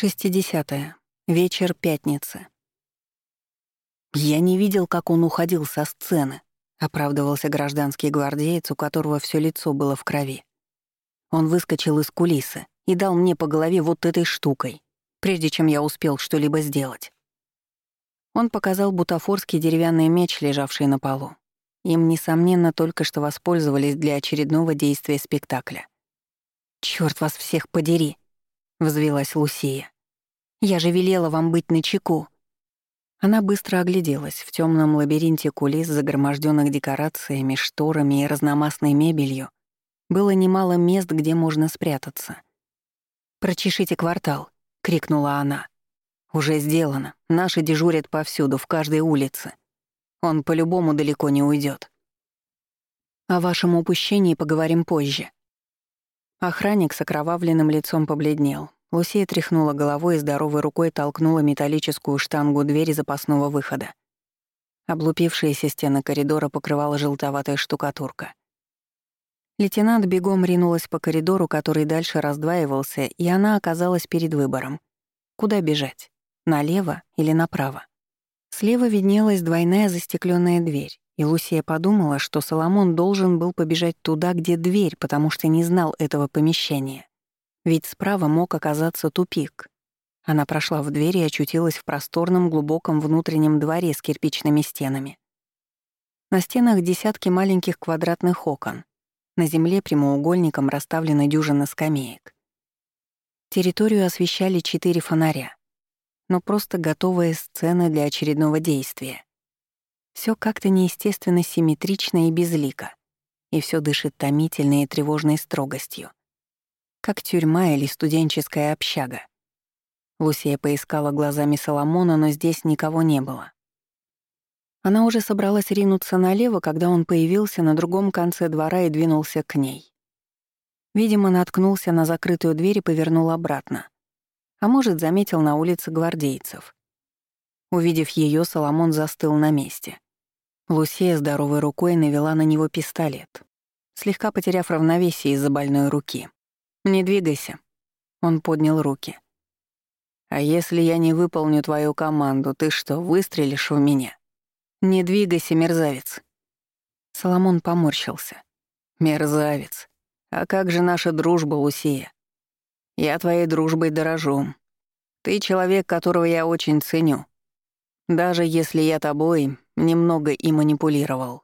60. Вечер пятницы. «Я не видел, как он уходил со сцены», — оправдывался гражданский гвардеец, у которого все лицо было в крови. Он выскочил из кулисы и дал мне по голове вот этой штукой, прежде чем я успел что-либо сделать. Он показал бутафорский деревянный меч, лежавший на полу. Им, несомненно, только что воспользовались для очередного действия спектакля. «Чёрт вас всех подери!» — взвилась Лусия. «Я же велела вам быть начеку». Она быстро огляделась в темном лабиринте кулис, загроможденных декорациями, шторами и разномастной мебелью. Было немало мест, где можно спрятаться. «Прочешите квартал», — крикнула она. «Уже сделано. Наши дежурят повсюду, в каждой улице. Он по-любому далеко не уйдет. О вашем упущении поговорим позже. Охранник с окровавленным лицом побледнел. Лусия тряхнула головой и здоровой рукой толкнула металлическую штангу двери запасного выхода. Облупившиеся стены коридора покрывала желтоватая штукатурка. Лейтенант бегом ринулась по коридору, который дальше раздваивался, и она оказалась перед выбором. Куда бежать? Налево или направо? Слева виднелась двойная застекленная дверь. И Лусия подумала, что Соломон должен был побежать туда, где дверь, потому что не знал этого помещения. Ведь справа мог оказаться тупик. Она прошла в дверь и очутилась в просторном глубоком внутреннем дворе с кирпичными стенами. На стенах десятки маленьких квадратных окон. На земле прямоугольником расставлены дюжины скамеек. Территорию освещали четыре фонаря. Но просто готовые сцены для очередного действия. Все как-то неестественно симметрично и безлико, и все дышит томительной и тревожной строгостью. Как тюрьма или студенческая общага. Лусия поискала глазами Соломона, но здесь никого не было. Она уже собралась ринуться налево, когда он появился на другом конце двора и двинулся к ней. Видимо, наткнулся на закрытую дверь и повернул обратно. А может, заметил на улице гвардейцев. Увидев ее, Соломон застыл на месте. Лусия здоровой рукой навела на него пистолет, слегка потеряв равновесие из-за больной руки. «Не двигайся». Он поднял руки. «А если я не выполню твою команду, ты что, выстрелишь в меня?» «Не двигайся, мерзавец». Соломон поморщился. «Мерзавец. А как же наша дружба, Лусия? Я твоей дружбой дорожу. Ты человек, которого я очень ценю. Даже если я тобой немного и манипулировал.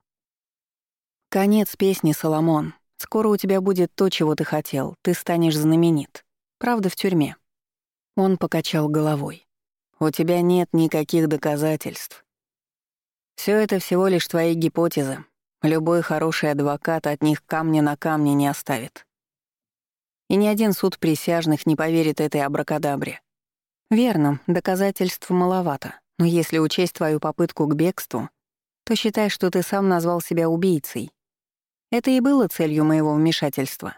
Конец песни, Соломон. Скоро у тебя будет то, чего ты хотел. Ты станешь знаменит. Правда, в тюрьме. Он покачал головой. У тебя нет никаких доказательств. Все это всего лишь твои гипотезы. Любой хороший адвокат от них камня на камне не оставит. И ни один суд присяжных не поверит этой абракадабре. Верно, доказательств маловато. Но если учесть твою попытку к бегству, то считай, что ты сам назвал себя убийцей. Это и было целью моего вмешательства».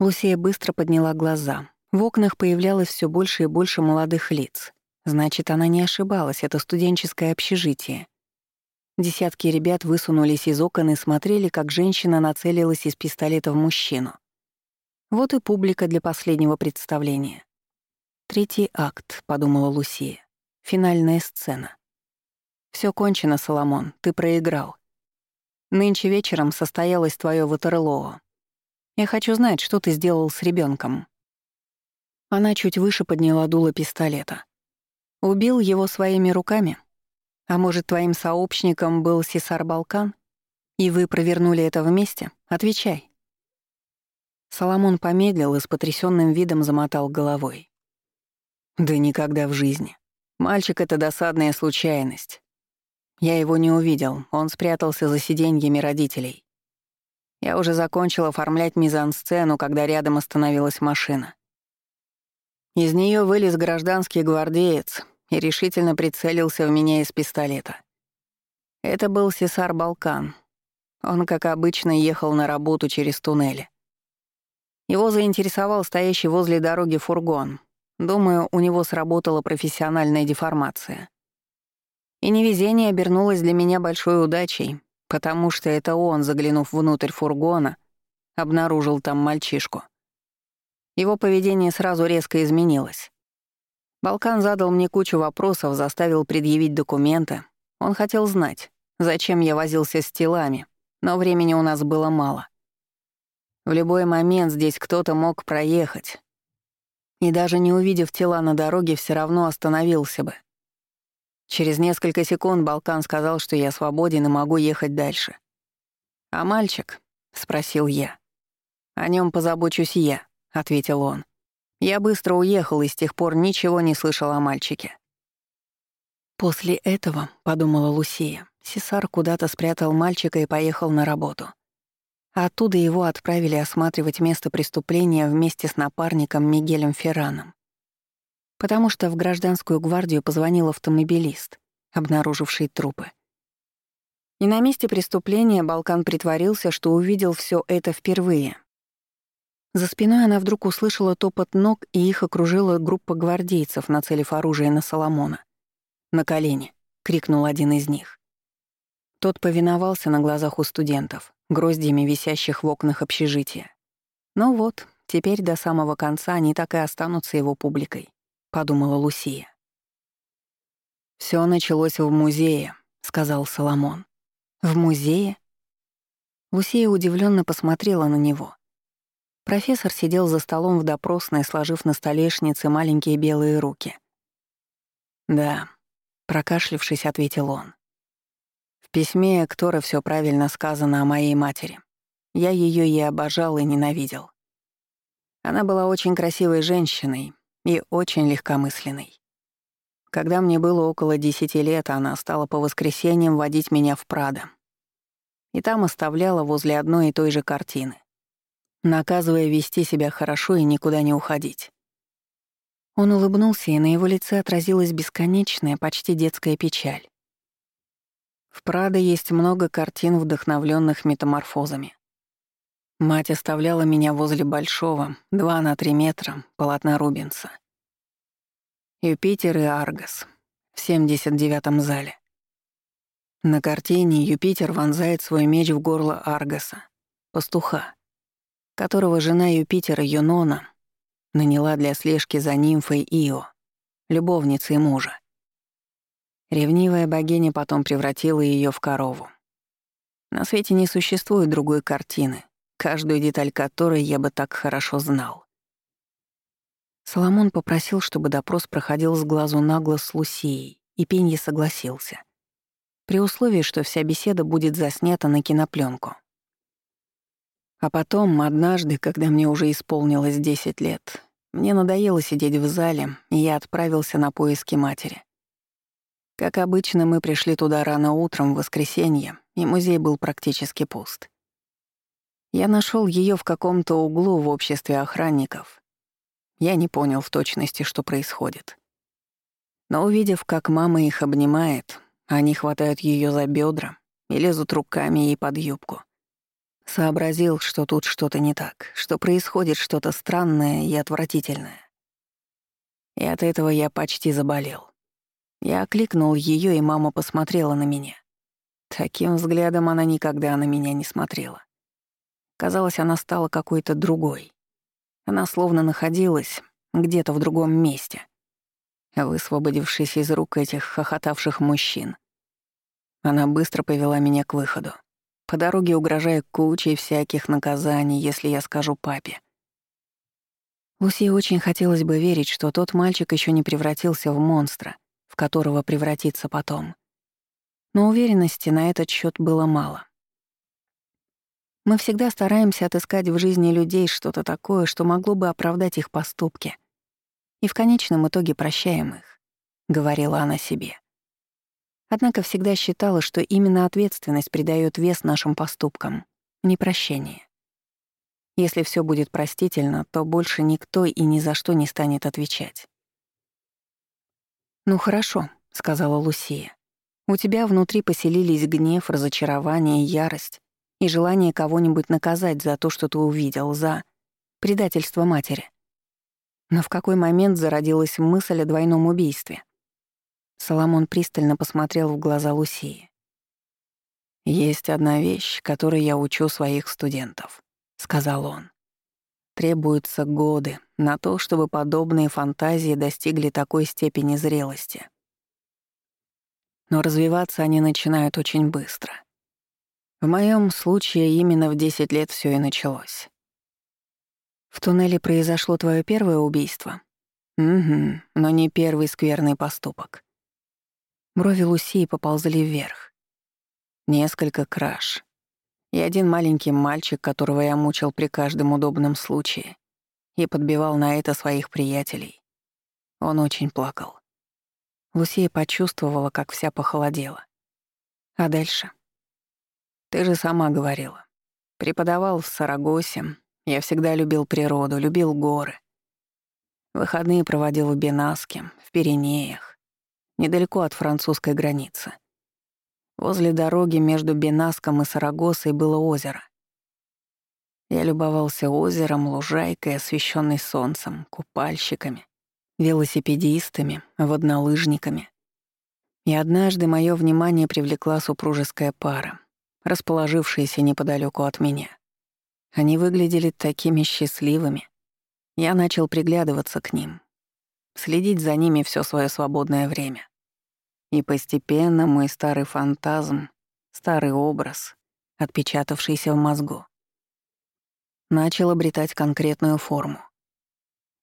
Лусия быстро подняла глаза. В окнах появлялось все больше и больше молодых лиц. Значит, она не ошибалась, это студенческое общежитие. Десятки ребят высунулись из окон и смотрели, как женщина нацелилась из пистолета в мужчину. Вот и публика для последнего представления. «Третий акт», — подумала Лусия. Финальная сцена. Все кончено, Соломон, ты проиграл. Нынче вечером состоялось твое Ватерлоо. Я хочу знать, что ты сделал с ребенком. Она чуть выше подняла дуло пистолета. Убил его своими руками? А может, твоим сообщником был Сесар Балкан? И вы провернули это вместе? Отвечай. Соломон помедлил и с потрясенным видом замотал головой. Да никогда в жизни. Мальчик — это досадная случайность. Я его не увидел, он спрятался за сиденьями родителей. Я уже закончил оформлять мизансцену, когда рядом остановилась машина. Из нее вылез гражданский гвардеец и решительно прицелился в меня из пистолета. Это был Сесар Балкан. Он, как обычно, ехал на работу через туннели. Его заинтересовал стоящий возле дороги фургон, Думаю, у него сработала профессиональная деформация. И невезение обернулось для меня большой удачей, потому что это он, заглянув внутрь фургона, обнаружил там мальчишку. Его поведение сразу резко изменилось. Балкан задал мне кучу вопросов, заставил предъявить документы. Он хотел знать, зачем я возился с телами, но времени у нас было мало. В любой момент здесь кто-то мог проехать. И даже не увидев тела на дороге, все равно остановился бы. Через несколько секунд Балкан сказал, что я свободен и могу ехать дальше. «А мальчик?» — спросил я. «О нем позабочусь я», — ответил он. Я быстро уехал и с тех пор ничего не слышал о мальчике. После этого, — подумала Лусия, — Сесар куда-то спрятал мальчика и поехал на работу. Оттуда его отправили осматривать место преступления вместе с напарником Мигелем Ферраном. Потому что в гражданскую гвардию позвонил автомобилист, обнаруживший трупы. И на месте преступления Балкан притворился, что увидел все это впервые. За спиной она вдруг услышала топот ног, и их окружила группа гвардейцев, нацелив оружие на Соломона. «На колени!» — крикнул один из них. Тот повиновался на глазах у студентов, гроздьями висящих в окнах общежития. Ну вот, теперь до самого конца они так и останутся его публикой, подумала Лусия. Все началось в музее, сказал Соломон. В музее? Лусия удивленно посмотрела на него. Профессор сидел за столом в допросной, сложив на столешнице маленькие белые руки. «Да», — прокашлившись, ответил он письме Эктора все правильно сказано о моей матери. Я ее и обожал, и ненавидел. Она была очень красивой женщиной и очень легкомысленной. Когда мне было около десяти лет, она стала по воскресеньям водить меня в Прадо. И там оставляла возле одной и той же картины, наказывая вести себя хорошо и никуда не уходить. Он улыбнулся, и на его лице отразилась бесконечная, почти детская печаль. В Прадо есть много картин, вдохновленных метаморфозами. Мать оставляла меня возле большого, 2 на 3 метра, полотна Рубенса. Юпитер и Аргос в 79-м зале. На картине Юпитер вонзает свой меч в горло Аргоса, пастуха, которого жена Юпитера Юнона наняла для слежки за нимфой Ио, любовницей мужа. Ревнивая богиня потом превратила ее в корову. На свете не существует другой картины, каждую деталь которой я бы так хорошо знал. Соломон попросил, чтобы допрос проходил с глазу на глаз с Лусией, и Пенье согласился. При условии, что вся беседа будет заснята на кинопленку. А потом, однажды, когда мне уже исполнилось 10 лет, мне надоело сидеть в зале, и я отправился на поиски матери. Как обычно, мы пришли туда рано утром в воскресенье, и музей был практически пуст. Я нашел ее в каком-то углу в обществе охранников. Я не понял в точности, что происходит. Но увидев, как мама их обнимает, они хватают ее за бедра и лезут руками ей под юбку. Сообразил, что тут что-то не так, что происходит что-то странное и отвратительное. И от этого я почти заболел. Я окликнул ее, и мама посмотрела на меня. Таким взглядом она никогда на меня не смотрела. Казалось, она стала какой-то другой. Она словно находилась где-то в другом месте, высвободившись из рук этих хохотавших мужчин. Она быстро повела меня к выходу, по дороге угрожая кучей всяких наказаний, если я скажу папе. Луси очень хотелось бы верить, что тот мальчик еще не превратился в монстра, в которого превратится потом. Но уверенности на этот счет было мало. Мы всегда стараемся отыскать в жизни людей что-то такое, что могло бы оправдать их поступки. И в конечном итоге прощаем их, — говорила она себе. Однако всегда считала, что именно ответственность придает вес нашим поступкам, не прощение. Если все будет простительно, то больше никто и ни за что не станет отвечать. «Ну хорошо», — сказала Лусия. «У тебя внутри поселились гнев, разочарование, ярость и желание кого-нибудь наказать за то, что ты увидел, за предательство матери. Но в какой момент зародилась мысль о двойном убийстве?» Соломон пристально посмотрел в глаза Лусии. «Есть одна вещь, которой я учу своих студентов», — сказал он. Требуются годы на то, чтобы подобные фантазии достигли такой степени зрелости. Но развиваться они начинают очень быстро. В моем случае именно в 10 лет все и началось. В туннеле произошло твое первое убийство? Угу, но не первый скверный поступок. Брови Лусии поползли вверх. Несколько краж. И один маленький мальчик, которого я мучил при каждом удобном случае и подбивал на это своих приятелей. Он очень плакал. Лусия почувствовала, как вся похолодела. А дальше? Ты же сама говорила. Преподавал в Сарагосе. Я всегда любил природу, любил горы. Выходные проводил в Бенаске, в Пиренеях, недалеко от французской границы. Возле дороги между Бенаском и Сарагосой было озеро. Я любовался озером, лужайкой, освещенной солнцем, купальщиками, велосипедистами, воднолыжниками. И однажды мое внимание привлекла супружеская пара, расположившаяся неподалеку от меня. Они выглядели такими счастливыми. Я начал приглядываться к ним, следить за ними все свое свободное время. И постепенно мой старый фантазм, старый образ, отпечатавшийся в мозгу, начал обретать конкретную форму.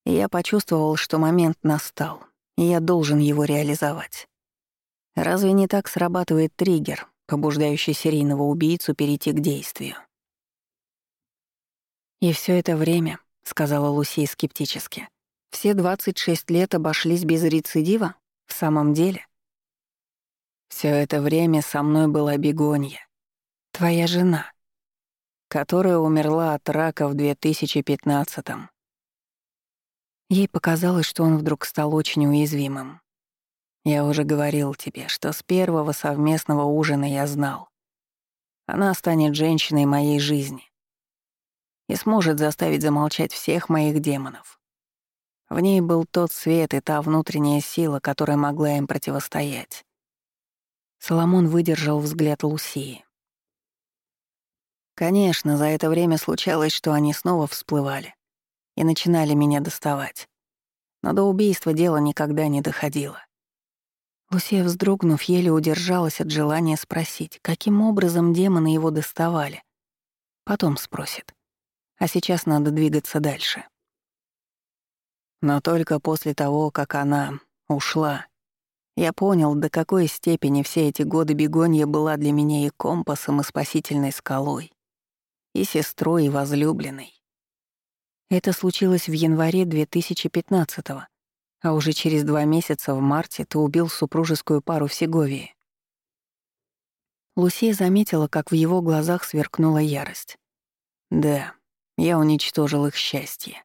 И я почувствовал, что момент настал, и я должен его реализовать. Разве не так срабатывает триггер, побуждающий серийного убийцу перейти к действию? «И все это время», — сказала Лусей скептически, «все 26 лет обошлись без рецидива? В самом деле?» Все это время со мной была Бегонья, твоя жена, которая умерла от рака в 2015-м. Ей показалось, что он вдруг стал очень уязвимым. Я уже говорил тебе, что с первого совместного ужина я знал. Она станет женщиной моей жизни и сможет заставить замолчать всех моих демонов. В ней был тот свет и та внутренняя сила, которая могла им противостоять. Соломон выдержал взгляд Лусии. Конечно, за это время случалось, что они снова всплывали и начинали меня доставать. Но до убийства дело никогда не доходило. Лусия, вздрогнув, еле удержалась от желания спросить, каким образом демоны его доставали. Потом спросит. А сейчас надо двигаться дальше. Но только после того, как она ушла, я понял, до какой степени все эти годы бегонья была для меня и компасом, и спасительной скалой, и сестрой, и возлюбленной. Это случилось в январе 2015-го, а уже через два месяца в марте ты убил супружескую пару в Сеговии. Лусия заметила, как в его глазах сверкнула ярость. Да, я уничтожил их счастье.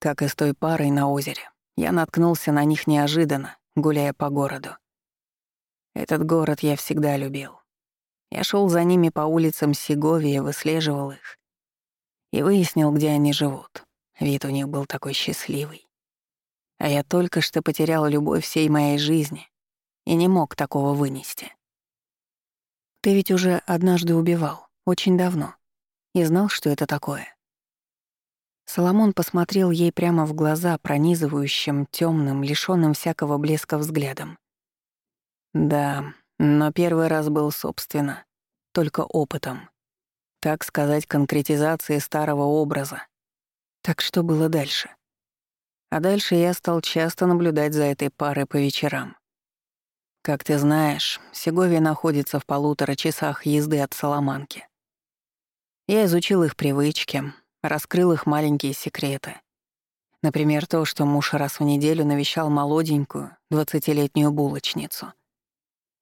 Как и с той парой на озере. Я наткнулся на них неожиданно, гуляя по городу. Этот город я всегда любил. Я шел за ними по улицам Сеговии, выслеживал их. И выяснил, где они живут. Вид у них был такой счастливый. А я только что потерял любовь всей моей жизни и не мог такого вынести. Ты ведь уже однажды убивал, очень давно, и знал, что это такое. Соломон посмотрел ей прямо в глаза пронизывающим, темным, лишённым всякого блеска взглядом. Да, но первый раз был собственно, только опытом. Так сказать, конкретизацией старого образа. Так что было дальше? А дальше я стал часто наблюдать за этой парой по вечерам. Как ты знаешь, Сеговия находится в полутора часах езды от Соломанки. Я изучил их привычки, раскрыл их маленькие секреты. Например, то, что муж раз в неделю навещал молоденькую, двадцатилетнюю булочницу.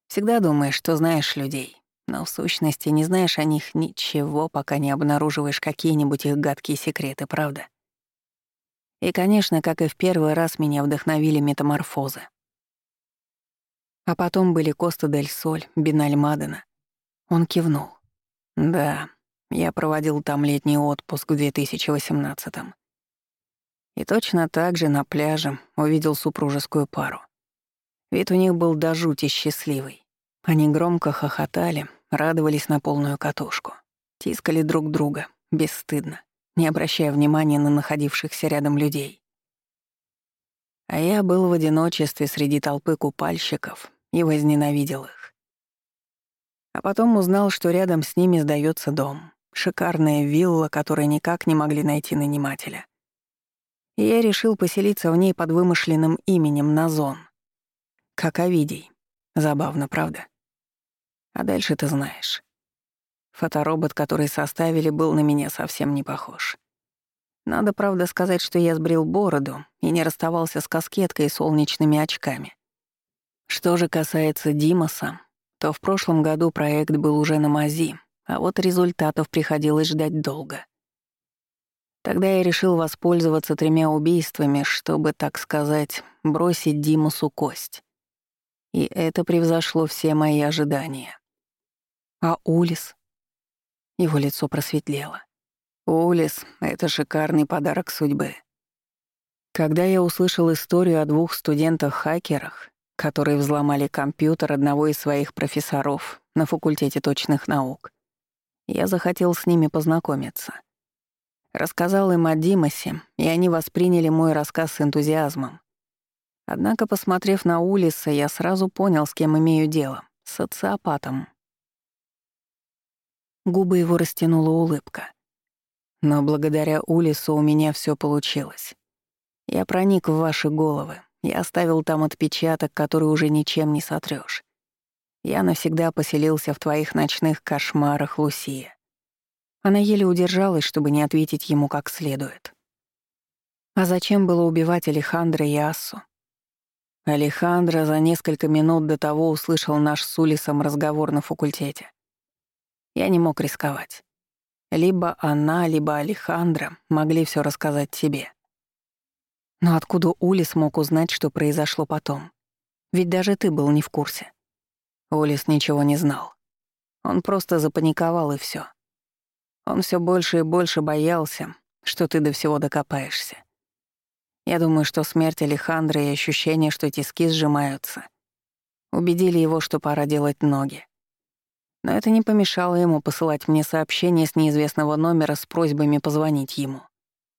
Всегда думаешь, что знаешь людей, но в сущности не знаешь о них ничего, пока не обнаруживаешь какие-нибудь их гадкие секреты, правда? И, конечно, как и в первый раз, меня вдохновили метаморфозы. А потом были Коста дель Соль, Биналь Мадена. Он кивнул. Да, я проводил там летний отпуск в 2018-м. И точно так же на пляже увидел супружескую пару. Вид у них был до жути счастливый. Они громко хохотали, радовались на полную катушку. Тискали друг друга, бесстыдно, не обращая внимания на находившихся рядом людей. А я был в одиночестве среди толпы купальщиков и возненавидел их. А потом узнал, что рядом с ними сдается дом. Шикарная вилла, которой никак не могли найти нанимателя. И я решил поселиться в ней под вымышленным именем Назон. Как Овидий. Забавно, правда? А дальше ты знаешь. Фоторобот, который составили, был на меня совсем не похож. Надо, правда, сказать, что я сбрил бороду и не расставался с каскеткой и солнечными очками. Что же касается Димаса, то в прошлом году проект был уже на мази, а вот результатов приходилось ждать долго. Тогда я решил воспользоваться тремя убийствами, чтобы, так сказать, бросить Димасу кость. И это превзошло все мои ожидания. А Улис? Его лицо просветлело. Улис — это шикарный подарок судьбы. Когда я услышал историю о двух студентах-хакерах, которые взломали компьютер одного из своих профессоров на факультете точных наук, я захотел с ними познакомиться. Рассказал им о Димасе, и они восприняли мой рассказ с энтузиазмом. Однако, посмотрев на Улиса, я сразу понял, с кем имею дело — социопатом. Губы его растянула улыбка. Но благодаря Улису у меня все получилось. Я проник в ваши головы. Я оставил там отпечаток, который уже ничем не сотрёшь. Я навсегда поселился в твоих ночных кошмарах, Лусия. Она еле удержалась, чтобы не ответить ему как следует. А зачем было убивать Алехандро и Ассу? Алехандро за несколько минут до того услышал наш с Улисом разговор на факультете. Я не мог рисковать. Либо она, либо Алехандро могли все рассказать тебе. Но откуда Улис мог узнать, что произошло потом? Ведь даже ты был не в курсе. Улис ничего не знал. Он просто запаниковал и все. Он все больше и больше боялся, что ты до всего докопаешься. Я думаю, что смерть Алехандра и ощущение, что тиски сжимаются, убедили его, что пора делать ноги. Но это не помешало ему посылать мне сообщение с неизвестного номера с просьбами позвонить ему.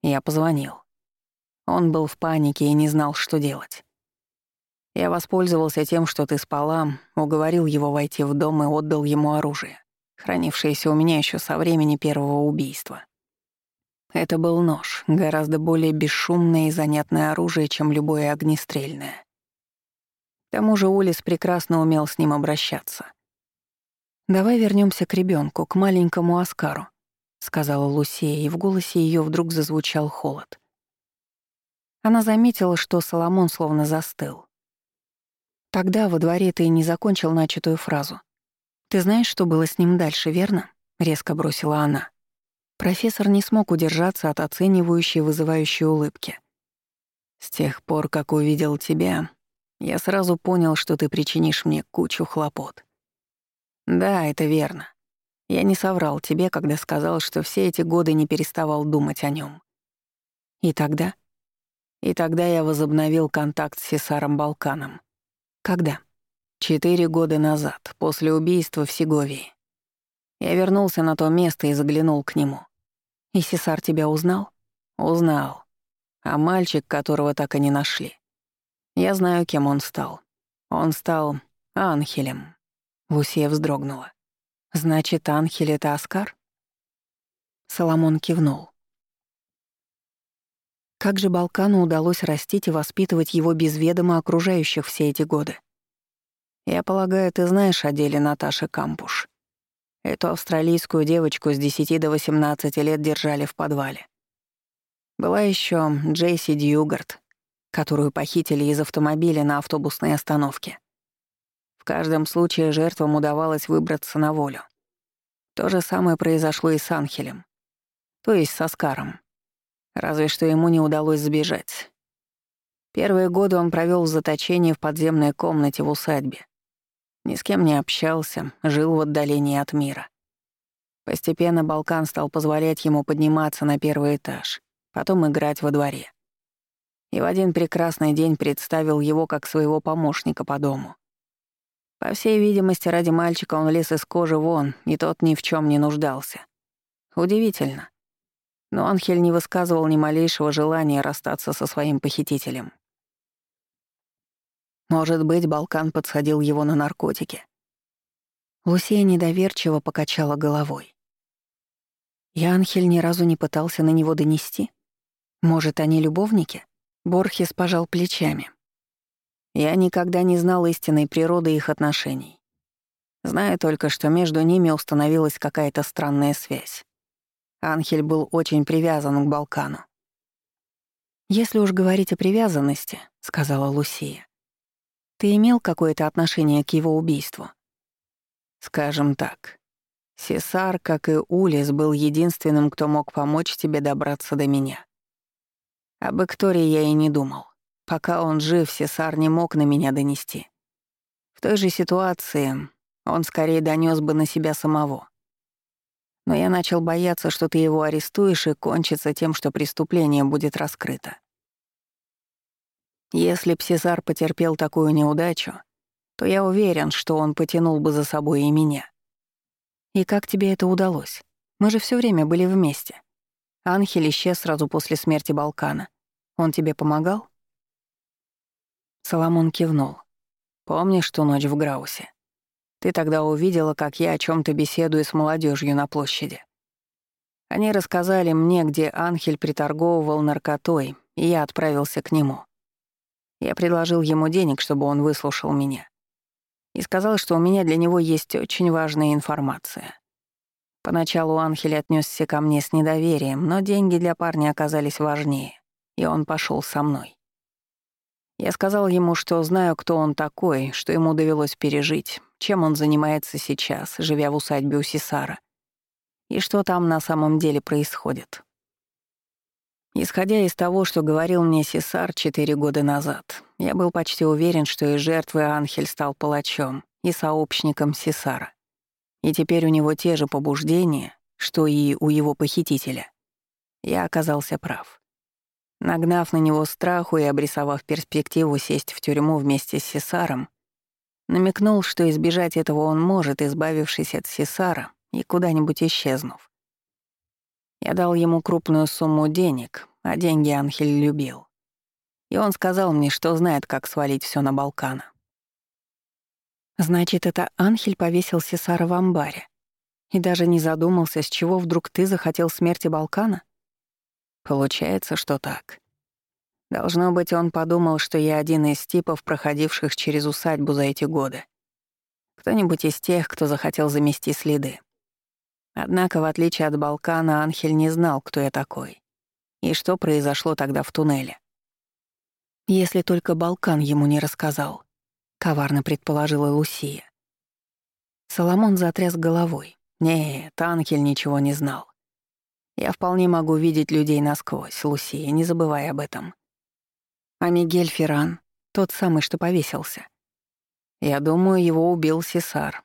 Я позвонил. Он был в панике и не знал, что делать. Я воспользовался тем, что ты спала, уговорил его войти в дом и отдал ему оружие, хранившееся у меня еще со времени первого убийства. Это был нож, гораздо более бесшумное и занятное оружие, чем любое огнестрельное. К тому же Улис прекрасно умел с ним обращаться. «Давай вернемся к ребенку, к маленькому Оскару», — сказала Лусия, и в голосе ее вдруг зазвучал холод. Она заметила, что Соломон словно застыл. «Тогда во дворе ты не закончил начатую фразу. Ты знаешь, что было с ним дальше, верно?» — резко бросила она. Профессор не смог удержаться от оценивающей вызывающей улыбки. «С тех пор, как увидел тебя, я сразу понял, что ты причинишь мне кучу хлопот. Да, это верно. Я не соврал тебе, когда сказал, что все эти годы не переставал думать о нем. И тогда? И тогда я возобновил контакт с Сесаром Балканом. Когда? Четыре года назад, после убийства в Сеговии. Я вернулся на то место и заглянул к нему. И Сесар тебя узнал? Узнал. А мальчик, которого так и не нашли. Я знаю, кем он стал. Он стал Анхелем. Лусия вздрогнула. «Значит, Анхель — это Оскар?» Соломон кивнул. Как же Балкану удалось растить и воспитывать его без ведома окружающих все эти годы? Я полагаю, ты знаешь о деле Наташи Кампуш. Эту австралийскую девочку с 10 до 18 лет держали в подвале. Была еще Джейси Дьюгард, которую похитили из автомобиля на автобусной остановке. В каждом случае жертвам удавалось выбраться на волю. То же самое произошло и с Анхелем. То есть со Скаром. Разве что ему не удалось сбежать. Первые годы он провел в заточении в подземной комнате в усадьбе. Ни с кем не общался, жил в отдалении от мира. Постепенно Балкан стал позволять ему подниматься на первый этаж, потом играть во дворе. И в один прекрасный день представил его как своего помощника по дому. По всей видимости, ради мальчика он лез из кожи вон, и тот ни в чем не нуждался. Удивительно. Но Анхель не высказывал ни малейшего желания расстаться со своим похитителем. Может быть, Балкан подсадил его на наркотики. Лусия недоверчиво покачала головой. И Анхель ни разу не пытался на него донести. Может, они любовники? Борхес пожал плечами. Я никогда не знал истинной природы их отношений. Знаю только, что между ними установилась какая-то странная связь. Анхель был очень привязан к Балкану. «Если уж говорить о привязанности», — сказала Лусия, «ты имел какое-то отношение к его убийству?» «Скажем так, Сесар, как и Улис, был единственным, кто мог помочь тебе добраться до меня. Об Виктории я и не думал. Пока он жив, Сесар не мог на меня донести. В той же ситуации он скорее донес бы на себя самого. Но я начал бояться, что ты его арестуешь и кончится тем, что преступление будет раскрыто. Если б Сезар потерпел такую неудачу, то я уверен, что он потянул бы за собой и меня. И как тебе это удалось? Мы же все время были вместе. Анхель исчез сразу после смерти Балкана. Он тебе помогал? Соломон кивнул. Помнишь ту ночь в Граусе? Ты тогда увидела, как я о чем то беседую с молодежью на площади. Они рассказали мне, где Анхель приторговывал наркотой, и я отправился к нему. Я предложил ему денег, чтобы он выслушал меня. И сказал, что у меня для него есть очень важная информация. Поначалу Анхель отнесся ко мне с недоверием, но деньги для парня оказались важнее, и он пошел со мной. Я сказал ему, что знаю, кто он такой, что ему довелось пережить, чем он занимается сейчас, живя в усадьбе у Сесара, и что там на самом деле происходит. Исходя из того, что говорил мне Сесар четыре года назад, я был почти уверен, что из жертвы Анхель стал палачом и сообщником Сесара. И теперь у него те же побуждения, что и у его похитителя. Я оказался прав. Нагнав на него страху и обрисовав перспективу сесть в тюрьму вместе с Сесаром, Намекнул, что избежать этого он может, избавившись от Сесара и куда-нибудь исчезнув. Я дал ему крупную сумму денег, а деньги Анхель любил. И он сказал мне, что знает, как свалить все на Балкана. «Значит, это Анхель повесил Сесара в амбаре и даже не задумался, с чего вдруг ты захотел смерти Балкана?» «Получается, что так. Должно быть, он подумал, что я один из типов, проходивших через усадьбу за эти годы. Кто-нибудь из тех, кто захотел замести следы. Однако, в отличие от Балкана, Анхель не знал, кто я такой. И что произошло тогда в туннеле. Если только Балкан ему не рассказал, коварно предположила Лусия. Соломон затряс головой. Нет, Анхель ничего не знал. Я вполне могу видеть людей насквозь, Лусия, не забывай об этом. А Мигель Ферран, тот самый, что повесился. Я думаю, его убил Сесар.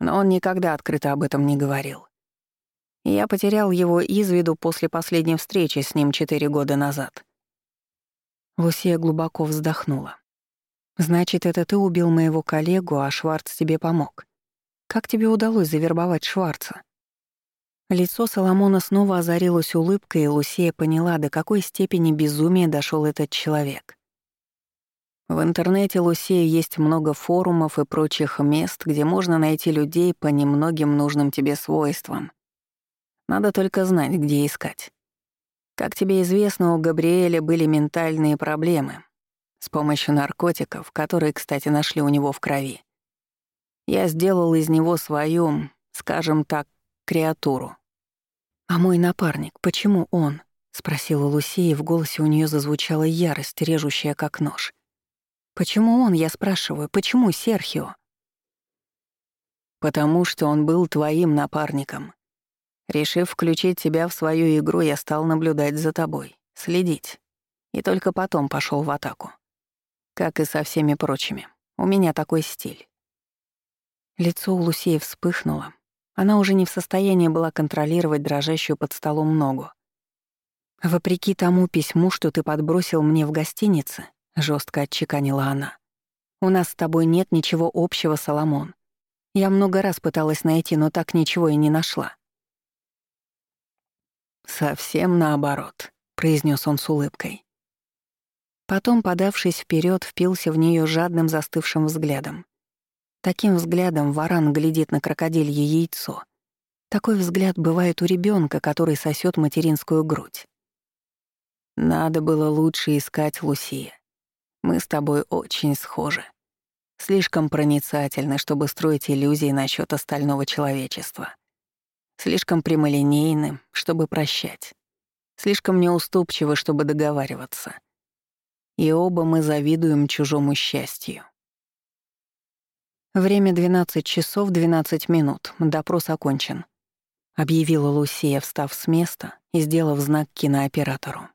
Но он никогда открыто об этом не говорил. Я потерял его из виду после последней встречи с ним четыре года назад. Лусия глубоко вздохнула. «Значит, это ты убил моего коллегу, а Шварц тебе помог. Как тебе удалось завербовать Шварца?» Лицо Соломона снова озарилось улыбкой, и Лусия поняла, до какой степени безумия дошел этот человек. В интернете Лусия есть много форумов и прочих мест, где можно найти людей по немногим нужным тебе свойствам. Надо только знать, где искать. Как тебе известно, у Габриэля были ментальные проблемы с помощью наркотиков, которые, кстати, нашли у него в крови. Я сделал из него свою, скажем так, креатуру. «А мой напарник, почему он?» — спросила Лусия, и в голосе у нее зазвучала ярость, режущая как нож. «Почему он, я спрашиваю, почему Серхио?» «Потому что он был твоим напарником. Решив включить тебя в свою игру, я стал наблюдать за тобой, следить. И только потом пошел в атаку. Как и со всеми прочими. У меня такой стиль». Лицо у Лусеи вспыхнуло, она уже не в состоянии была контролировать дрожащую под столом ногу. «Вопреки тому письму, что ты подбросил мне в гостинице», — жестко отчеканила она, «у нас с тобой нет ничего общего, Соломон. Я много раз пыталась найти, но так ничего и не нашла». «Совсем наоборот», — произнес он с улыбкой. Потом, подавшись вперед, впился в нее жадным застывшим взглядом. Таким взглядом варан глядит на крокодилье яйцо. Такой взгляд бывает у ребенка, который сосет материнскую грудь. Надо было лучше искать Лусия. Мы с тобой очень схожи. Слишком проницательны, чтобы строить иллюзии насчет остального человечества. Слишком прямолинейны, чтобы прощать. Слишком неуступчивы, чтобы договариваться. И оба мы завидуем чужому счастью. Время 12 часов 12 минут. Допрос окончен. Объявила Лусия, встав с места и сделав знак кинооператору.